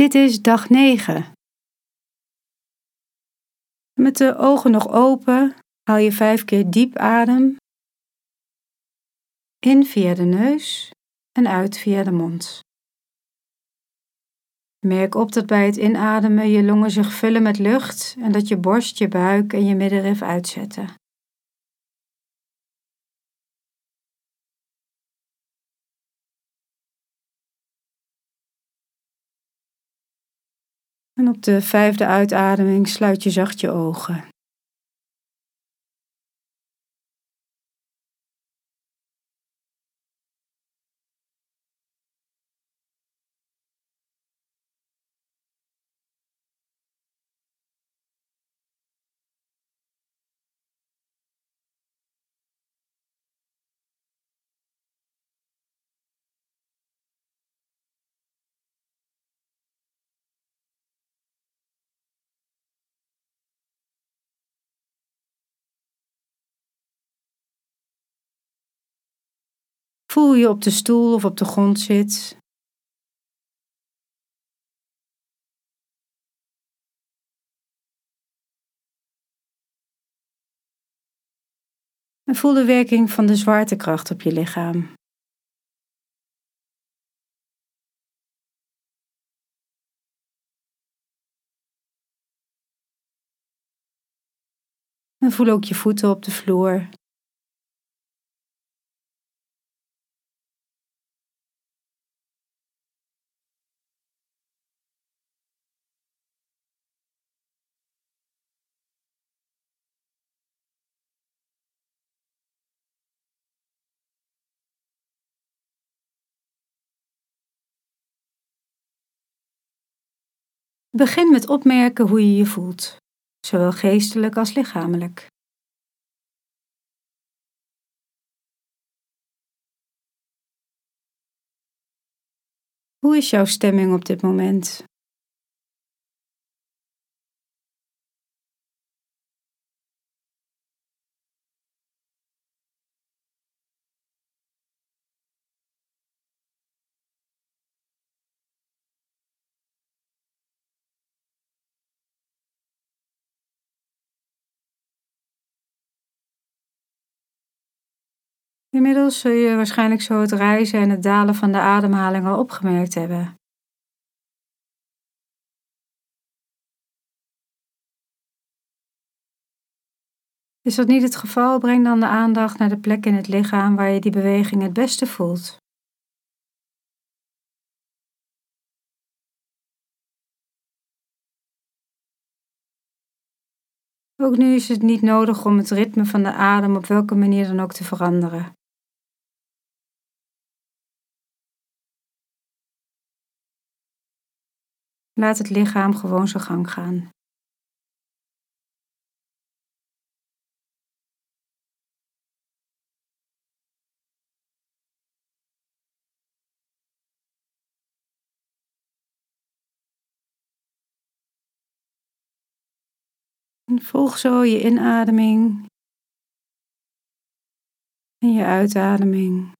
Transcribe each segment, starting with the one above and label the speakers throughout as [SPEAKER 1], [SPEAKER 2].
[SPEAKER 1] Dit is dag 9. Met de ogen nog open haal je vijf keer diep adem. In via de neus en uit via de mond. Merk op dat bij het inademen je longen zich vullen met lucht en dat je borst, je buik en je middenrif uitzetten. En op de vijfde uitademing sluit je zacht je ogen. Voel je op de stoel of op de grond zit. En voel de werking van de zwaartekracht op je lichaam. En voel ook je voeten op de vloer. Begin met opmerken hoe je je voelt, zowel geestelijk als lichamelijk. Hoe is jouw stemming op dit moment? Inmiddels zul je waarschijnlijk zo het rijzen en het dalen van de ademhaling al opgemerkt hebben. Is dat niet het geval, breng dan de aandacht naar de plek in het lichaam waar je die beweging het beste voelt. Ook nu is het niet nodig om het ritme van de adem op welke manier dan ook te veranderen. Laat het lichaam gewoon zijn gang gaan. Volg zo je inademing en je uitademing.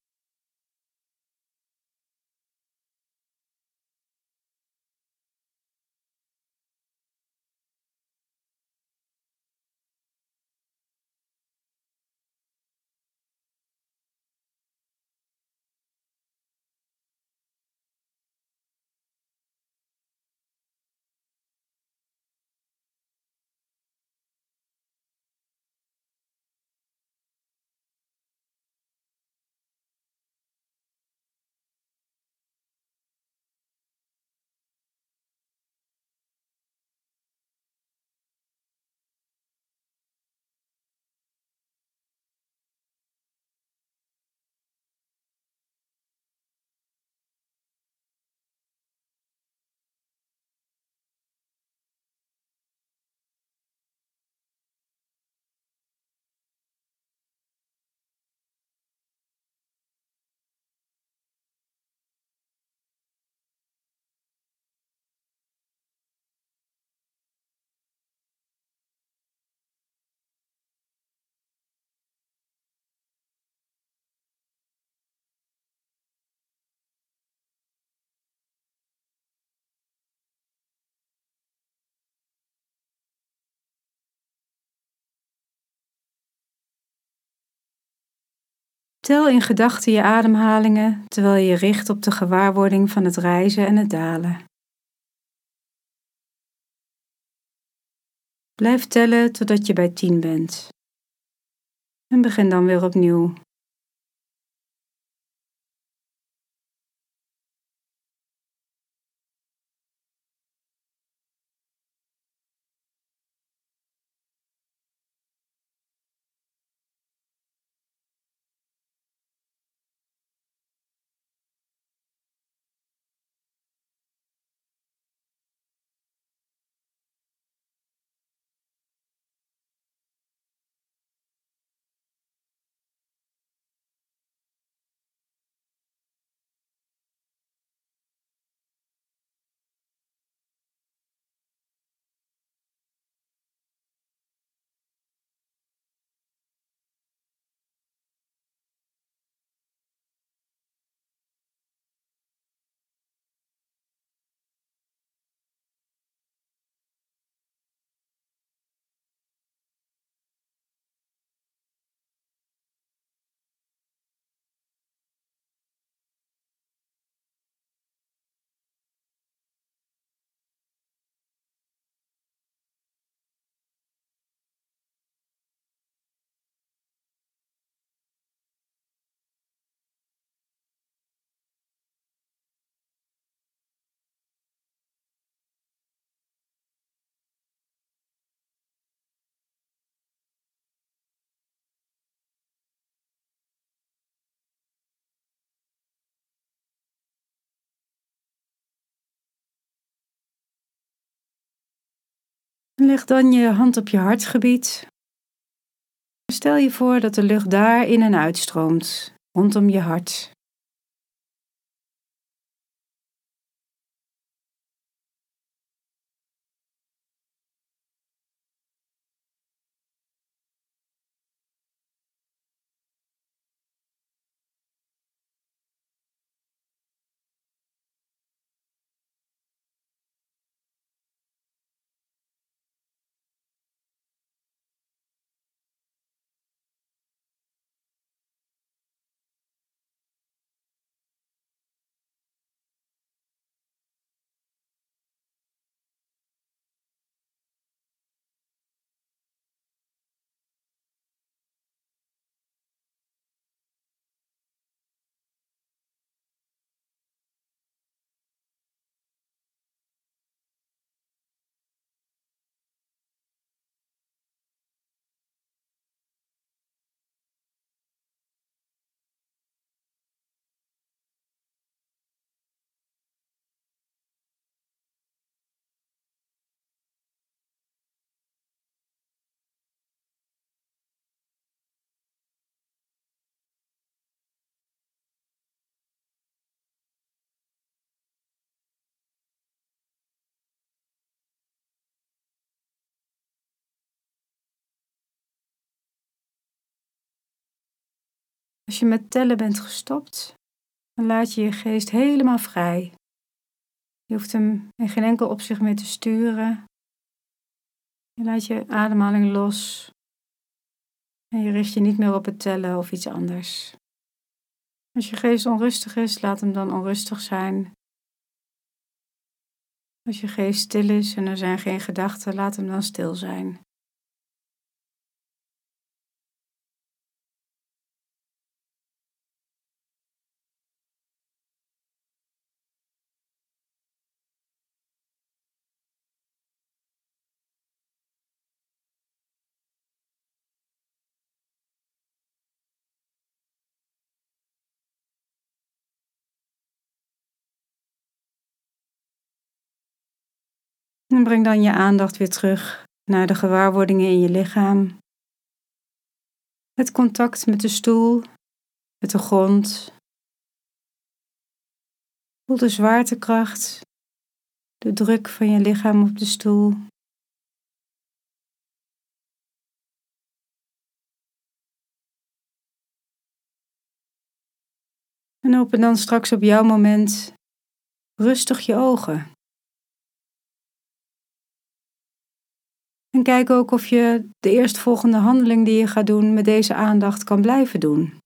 [SPEAKER 1] Tel in gedachten je ademhalingen terwijl je je richt op de gewaarwording van het reizen en het dalen. Blijf tellen totdat je bij 10 bent. En begin dan weer opnieuw. Leg dan je hand op je hartgebied. Stel je voor dat de lucht daar in en uitstroomt, rondom je hart. Als je met tellen bent gestopt, dan laat je je geest helemaal vrij. Je hoeft hem in geen enkel opzicht meer te sturen. Je laat je ademhaling los. En je richt je niet meer op het tellen of iets anders. Als je geest onrustig is, laat hem dan onrustig zijn. Als je geest stil is en er zijn geen gedachten, laat hem dan stil zijn. En breng dan je aandacht weer terug naar de gewaarwordingen in je lichaam. Het contact met de stoel, met de grond. Voel de zwaartekracht, de druk van je lichaam op de stoel. En open dan straks op jouw moment rustig je ogen. En kijk ook of je de eerstvolgende handeling die je gaat doen met deze aandacht kan blijven doen.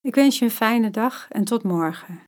[SPEAKER 1] Ik wens je een fijne dag en tot morgen.